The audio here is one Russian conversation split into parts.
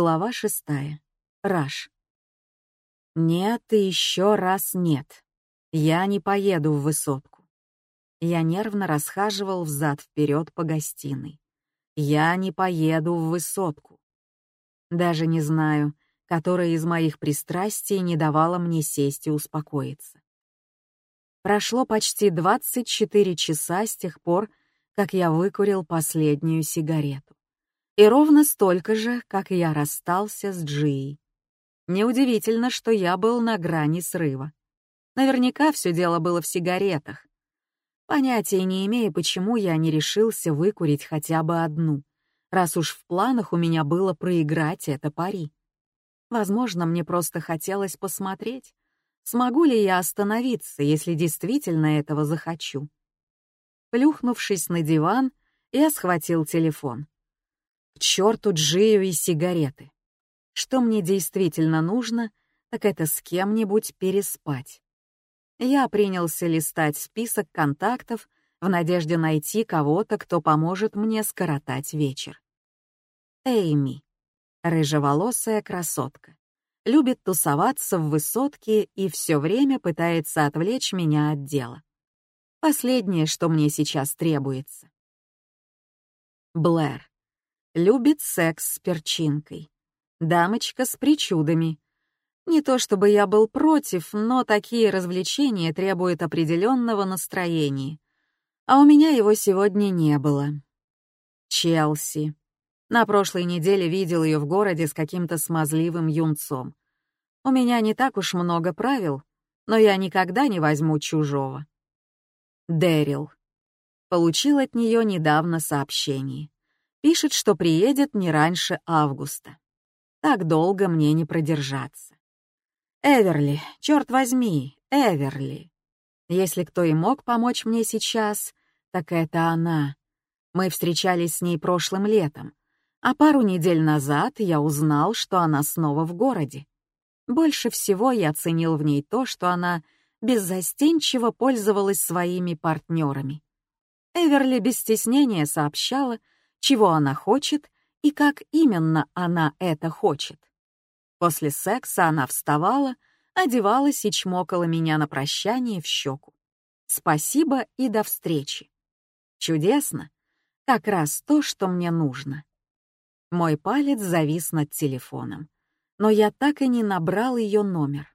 Глава шестая. Раш. Нет и еще раз нет. Я не поеду в высотку. Я нервно расхаживал взад-вперед по гостиной. Я не поеду в высотку. Даже не знаю, которая из моих пристрастий не давала мне сесть и успокоиться. Прошло почти 24 часа с тех пор, как я выкурил последнюю сигарету. И ровно столько же, как я расстался с Джией. Неудивительно, что я был на грани срыва. Наверняка все дело было в сигаретах. Понятия не имея, почему я не решился выкурить хотя бы одну, раз уж в планах у меня было проиграть это пари. Возможно, мне просто хотелось посмотреть, смогу ли я остановиться, если действительно этого захочу. Плюхнувшись на диван, я схватил телефон. К черту Джию и сигареты. Что мне действительно нужно, так это с кем-нибудь переспать. Я принялся листать список контактов в надежде найти кого-то, кто поможет мне скоротать вечер. Эйми. Рыжеволосая красотка. Любит тусоваться в высотке и все время пытается отвлечь меня от дела. Последнее, что мне сейчас требуется. Блэр. Любит секс с перчинкой. Дамочка с причудами. Не то чтобы я был против, но такие развлечения требуют определенного настроения. А у меня его сегодня не было. Челси. На прошлой неделе видел ее в городе с каким-то смазливым юнцом. У меня не так уж много правил, но я никогда не возьму чужого. Дэрил. Получил от нее недавно сообщение. Пишет, что приедет не раньше августа. Так долго мне не продержаться. Эверли, черт возьми, Эверли. Если кто и мог помочь мне сейчас, так это она. Мы встречались с ней прошлым летом, а пару недель назад я узнал, что она снова в городе. Больше всего я ценил в ней то, что она беззастенчиво пользовалась своими партнерами. Эверли без стеснения сообщала, чего она хочет и как именно она это хочет. После секса она вставала, одевалась и чмокала меня на прощание в щеку. Спасибо и до встречи. Чудесно. Как раз то, что мне нужно. Мой палец завис над телефоном, но я так и не набрал ее номер.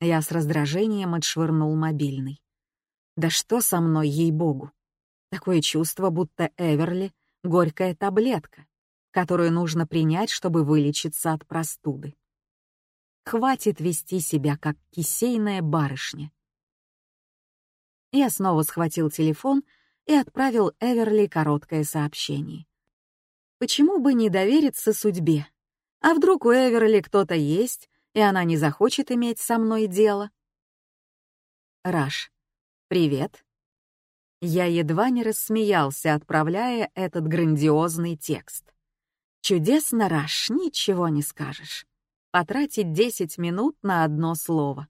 Я с раздражением отшвырнул мобильный. Да что со мной, ей-богу? Такое чувство, будто Эверли — горькая таблетка, которую нужно принять, чтобы вылечиться от простуды. Хватит вести себя, как кисейная барышня. Я снова схватил телефон и отправил Эверли короткое сообщение. Почему бы не довериться судьбе? А вдруг у Эверли кто-то есть, и она не захочет иметь со мной дело? Раш. Привет. Я едва не рассмеялся, отправляя этот грандиозный текст. Чудесно, Раш, ничего не скажешь. Потратить 10 минут на одно слово.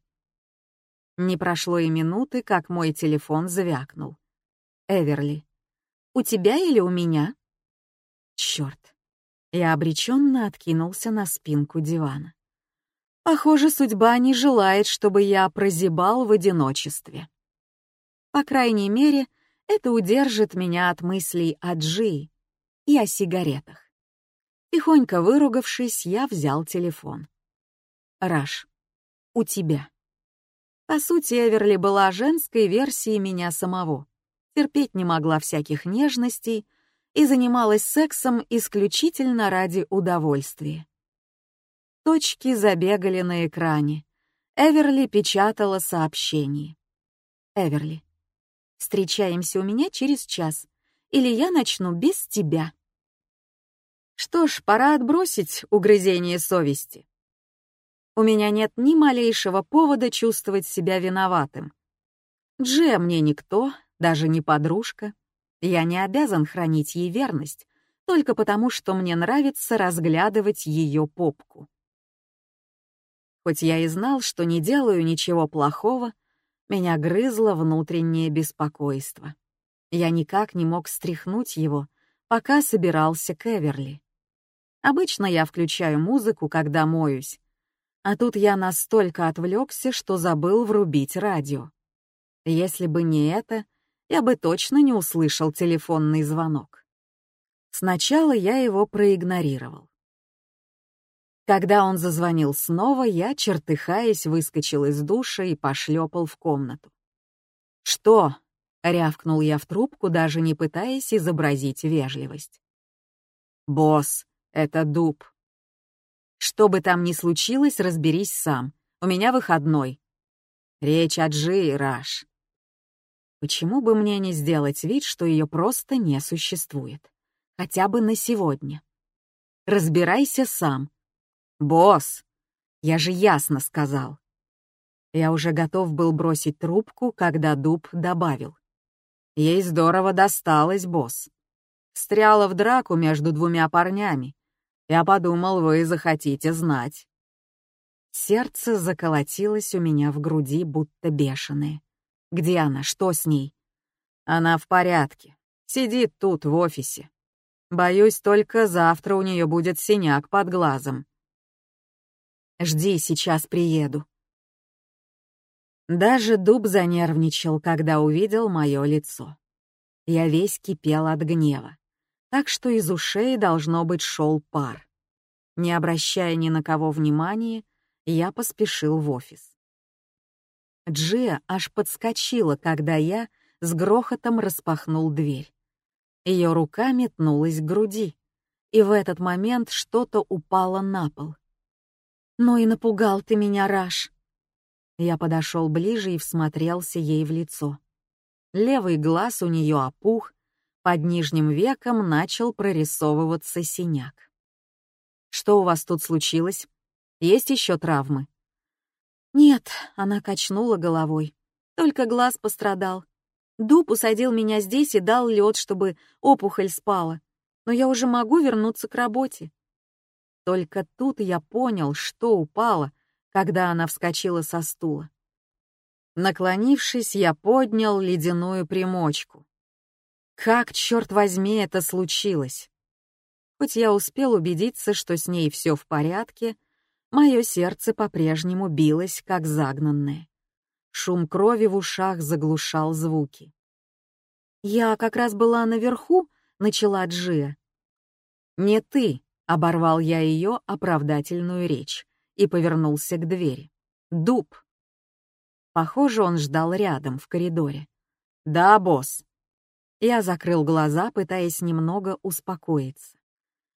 Не прошло и минуты, как мой телефон звякнул. Эверли. «У тебя или у меня?» Черт. Я обреченно откинулся на спинку дивана. Похоже, судьба не желает, чтобы я прозябал в одиночестве. По крайней мере, это удержит меня от мыслей о Джи и о сигаретах. Тихонько выругавшись, я взял телефон. «Раш, у тебя». По сути, Эверли была женской версией меня самого. Терпеть не могла всяких нежностей — и занималась сексом исключительно ради удовольствия. Точки забегали на экране. Эверли печатала сообщение. Эверли. Встречаемся у меня через час, или я начну без тебя. Что ж, пора отбросить угрызение совести. У меня нет ни малейшего повода чувствовать себя виноватым. Дже мне никто, даже не подружка. Я не обязан хранить ей верность, только потому, что мне нравится разглядывать ее попку. Хоть я и знал, что не делаю ничего плохого, меня грызло внутреннее беспокойство. Я никак не мог стряхнуть его, пока собирался к Эверли. Обычно я включаю музыку, когда моюсь. А тут я настолько отвлекся, что забыл врубить радио. Если бы не это, я бы точно не услышал телефонный звонок. Сначала я его проигнорировал. Когда он зазвонил снова, я, чертыхаясь, выскочил из душа и пошлепал в комнату. «Что?» — рявкнул я в трубку, даже не пытаясь изобразить вежливость. «Босс, это дуб». «Что бы там ни случилось, разберись сам. У меня выходной». «Речь о Джи, Раш». Почему бы мне не сделать вид, что ее просто не существует? Хотя бы на сегодня. Разбирайся сам. «Босс!» Я же ясно сказал. Я уже готов был бросить трубку, когда Дуб добавил. Ей здорово досталось, босс. Встряла в драку между двумя парнями. Я подумал, вы захотите знать. Сердце заколотилось у меня в груди, будто бешеное. Где она? Что с ней? Она в порядке. Сидит тут, в офисе. Боюсь, только завтра у нее будет синяк под глазом. Жди, сейчас приеду. Даже дуб занервничал, когда увидел мое лицо. Я весь кипел от гнева, так что из ушей, должно быть, шел пар. Не обращая ни на кого внимания, я поспешил в офис. Джия аж подскочила, когда я с грохотом распахнул дверь. Ее рука метнулась к груди, и в этот момент что-то упало на пол. «Ну и напугал ты меня, Раш!» Я подошел ближе и всмотрелся ей в лицо. Левый глаз у нее опух, под нижним веком начал прорисовываться синяк. «Что у вас тут случилось? Есть еще травмы?» «Нет», — она качнула головой. «Только глаз пострадал. Дуб усадил меня здесь и дал лед, чтобы опухоль спала. Но я уже могу вернуться к работе. Только тут я понял, что упало, когда она вскочила со стула. Наклонившись, я поднял ледяную примочку. Как, черт возьми, это случилось? Хоть я успел убедиться, что с ней все в порядке, мое сердце по-прежнему билось, как загнанное. Шум крови в ушах заглушал звуки. «Я как раз была наверху», — начала Джия. «Не ты», Оборвал я ее оправдательную речь и повернулся к двери. «Дуб!» Похоже, он ждал рядом, в коридоре. «Да, босс!» Я закрыл глаза, пытаясь немного успокоиться.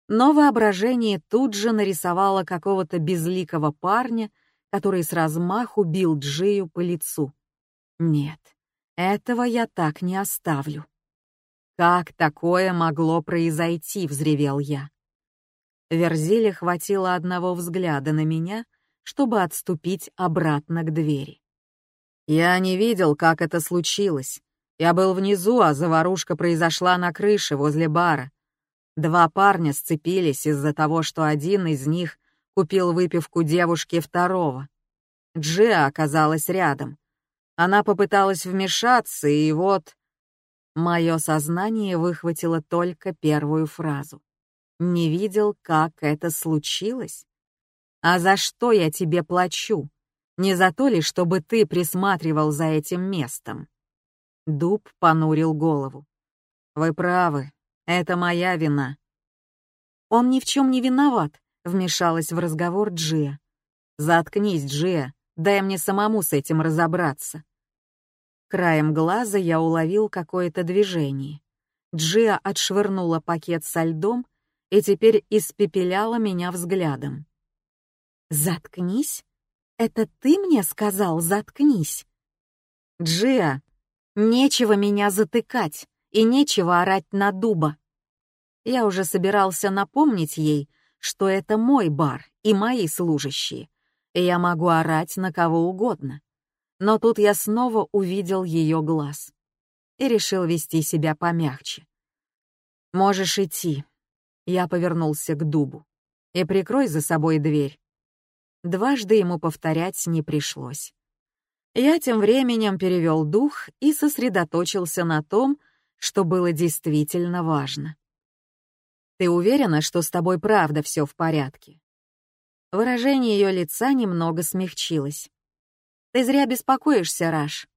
Но воображение тут же нарисовало какого-то безликого парня, который с размаху бил Джию по лицу. Нет, этого я так не оставлю. «Как такое могло произойти?» — взревел я. Верзиле хватило одного взгляда на меня, чтобы отступить обратно к двери. Я не видел, как это случилось. Я был внизу, а заварушка произошла на крыше возле бара. Два парня сцепились из-за того, что один из них купил выпивку девушке второго. Джиа оказалась рядом. Она попыталась вмешаться, и вот... Мое сознание выхватило только первую фразу не видел, как это случилось? А за что я тебе плачу? Не за то ли, чтобы ты присматривал за этим местом?» Дуб понурил голову. «Вы правы, это моя вина». «Он ни в чем не виноват», — вмешалась в разговор Джия. «Заткнись, Джия, дай мне самому с этим разобраться». Краем глаза я уловил какое-то движение. Джия отшвырнула пакет со льдом и теперь испепеляла меня взглядом. «Заткнись? Это ты мне сказал «заткнись»?» «Джиа, нечего меня затыкать и нечего орать на дуба». Я уже собирался напомнить ей, что это мой бар и мои служащие, и я могу орать на кого угодно. Но тут я снова увидел ее глаз и решил вести себя помягче. «Можешь идти, я повернулся к дубу. «И прикрой за собой дверь». Дважды ему повторять не пришлось. Я тем временем перевел дух и сосредоточился на том, что было действительно важно. Ты уверена, что с тобой правда все в порядке?» Выражение ее лица немного смягчилось. «Ты зря беспокоишься, Раш».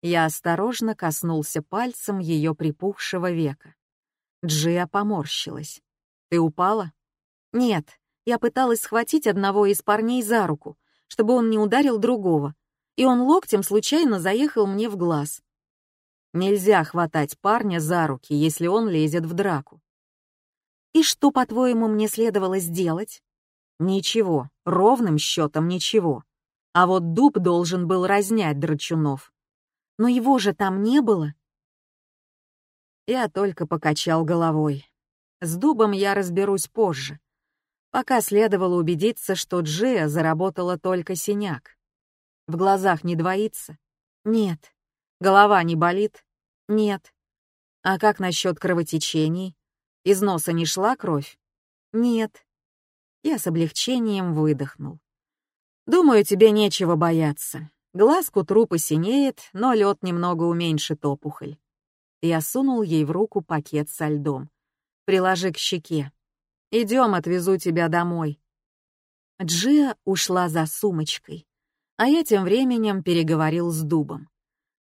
Я осторожно коснулся пальцем ее припухшего века. Джия поморщилась. «Ты упала?» «Нет, я пыталась схватить одного из парней за руку, чтобы он не ударил другого, и он локтем случайно заехал мне в глаз. Нельзя хватать парня за руки, если он лезет в драку. И что, по-твоему, мне следовало сделать? Ничего, ровным счетом ничего. А вот дуб должен был разнять Драчунов. Но его же там не было. Я только покачал головой. С дубом я разберусь позже. Пока следовало убедиться, что Джия заработала только синяк. В глазах не двоится? Нет. Голова не болит? Нет. А как насчет кровотечений? Из носа не шла кровь? Нет. Я с облегчением выдохнул. Думаю, тебе нечего бояться. Глаз к утру посинеет, но лед немного уменьшит опухоль. Я сунул ей в руку пакет со льдом. Приложи к щеке. Идем, отвезу тебя домой. Джия ушла за сумочкой, а я тем временем переговорил с Дубом.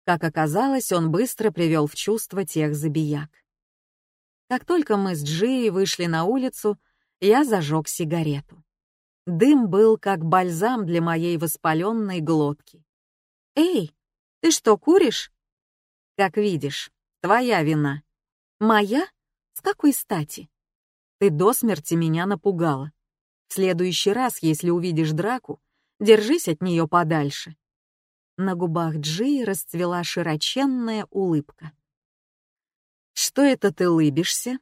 Как оказалось, он быстро привел в чувство тех забияк. Как только мы с Джией вышли на улицу, я зажег сигарету. Дым был как бальзам для моей воспаленной глотки. «Эй, ты что, куришь?» «Как видишь, твоя вина». «Моя? Какой стати?» «Ты до смерти меня напугала. В следующий раз, если увидишь драку, держись от нее подальше». На губах Джи расцвела широченная улыбка. Что это ты лыбишься?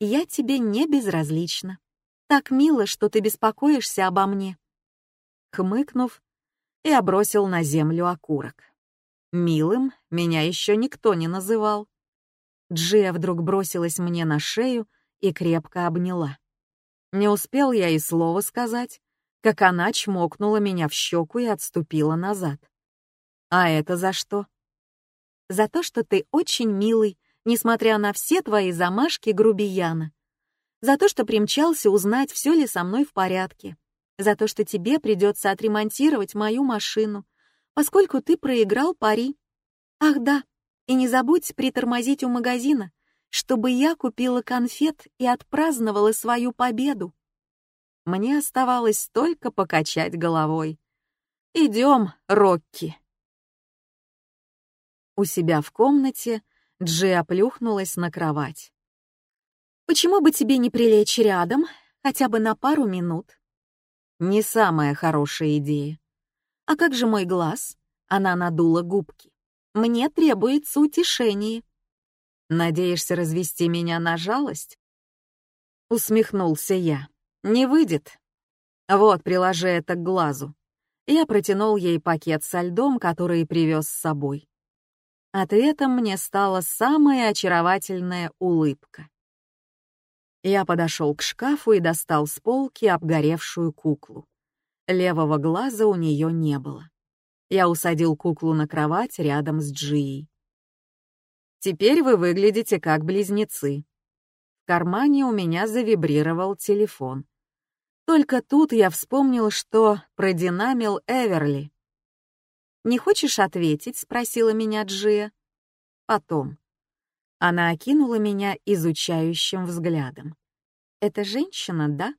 Я тебе не безразлична. Так мило, что ты беспокоишься обо мне. Хмыкнув, я бросил на землю окурок. Милым меня еще никто не называл. Джия вдруг бросилась мне на шею и крепко обняла. Не успел я и слова сказать, как она чмокнула меня в щеку и отступила назад. «А это за что?» «За то, что ты очень милый несмотря на все твои замашки грубияна. За то, что примчался узнать, все ли со мной в порядке. За то, что тебе придется отремонтировать мою машину, поскольку ты проиграл пари. Ах да, и не забудь притормозить у магазина, чтобы я купила конфет и отпраздновала свою победу. Мне оставалось только покачать головой. «Идем, Рокки». У себя в комнате Джи оплюхнулась на кровать. «Почему бы тебе не прилечь рядом, хотя бы на пару минут?» «Не самая хорошая идея». «А как же мой глаз?» Она надула губки. «Мне требуется утешение». «Надеешься развести меня на жалость?» Усмехнулся я. «Не выйдет. Вот, приложи это к глазу». Я протянул ей пакет со льдом, который привез с собой. Ответом мне стала самая очаровательная улыбка. Я подошел к шкафу и достал с полки обгоревшую куклу. Левого глаза у нее не было. Я усадил куклу на кровать рядом с Джией. «Теперь вы выглядите как близнецы». В кармане у меня завибрировал телефон. Только тут я вспомнил, что продинамил Эверли. «Не хочешь ответить?» — спросила меня Джия. «Потом». Она окинула меня изучающим взглядом. «Это женщина, да?»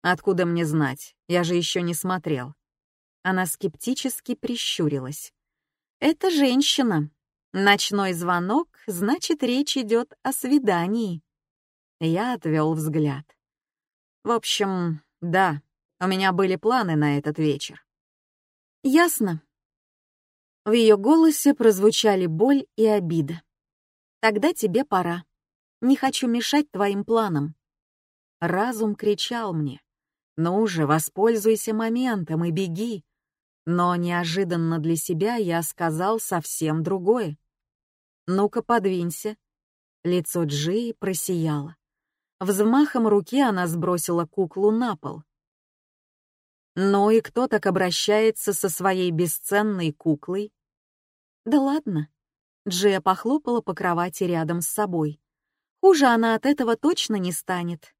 «Откуда мне знать? Я же еще не смотрел». Она скептически прищурилась. «Это женщина. Ночной звонок, значит, речь идет о свидании». Я отвел взгляд. «В общем, да, у меня были планы на этот вечер». «Ясно. В ее голосе прозвучали боль и обида. «Тогда тебе пора. Не хочу мешать твоим планам». Разум кричал мне. «Ну уже воспользуйся моментом и беги». Но неожиданно для себя я сказал совсем другое. «Ну-ка, подвинься». Лицо Джии просияло. Взмахом руки она сбросила куклу на пол. «Ну и кто так обращается со своей бесценной куклой?» «Да ладно». Джия похлопала по кровати рядом с собой. Хуже она от этого точно не станет.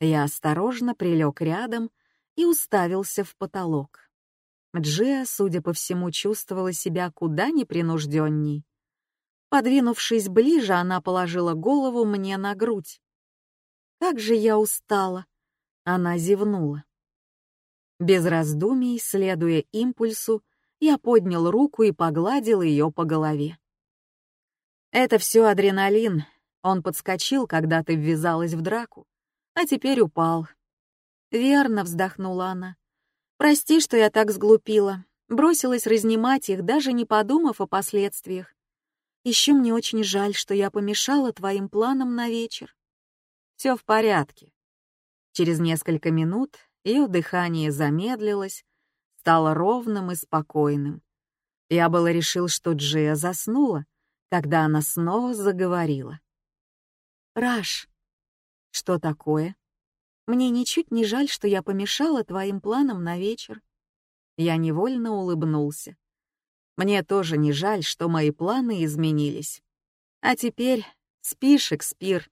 Я осторожно прилег рядом и уставился в потолок. Джия, судя по всему, чувствовала себя куда непринужденней. Подвинувшись ближе, она положила голову мне на грудь. «Как же я устала!» Она зевнула. Без раздумий, следуя импульсу, я поднял руку и погладил ее по голове. «Это все адреналин. Он подскочил, когда ты ввязалась в драку, а теперь упал». «Верно», — вздохнула она. «Прости, что я так сглупила. Бросилась разнимать их, даже не подумав о последствиях. Еще мне очень жаль, что я помешала твоим планам на вечер. Все в порядке. Через несколько минут ее дыхание замедлилось, стало ровным и спокойным. Я было решил, что Джия заснула, когда она снова заговорила. «Раш, что такое? Мне ничуть не жаль, что я помешала твоим планам на вечер». Я невольно улыбнулся. Мне тоже не жаль, что мои планы изменились. А теперь спи, Шекспир.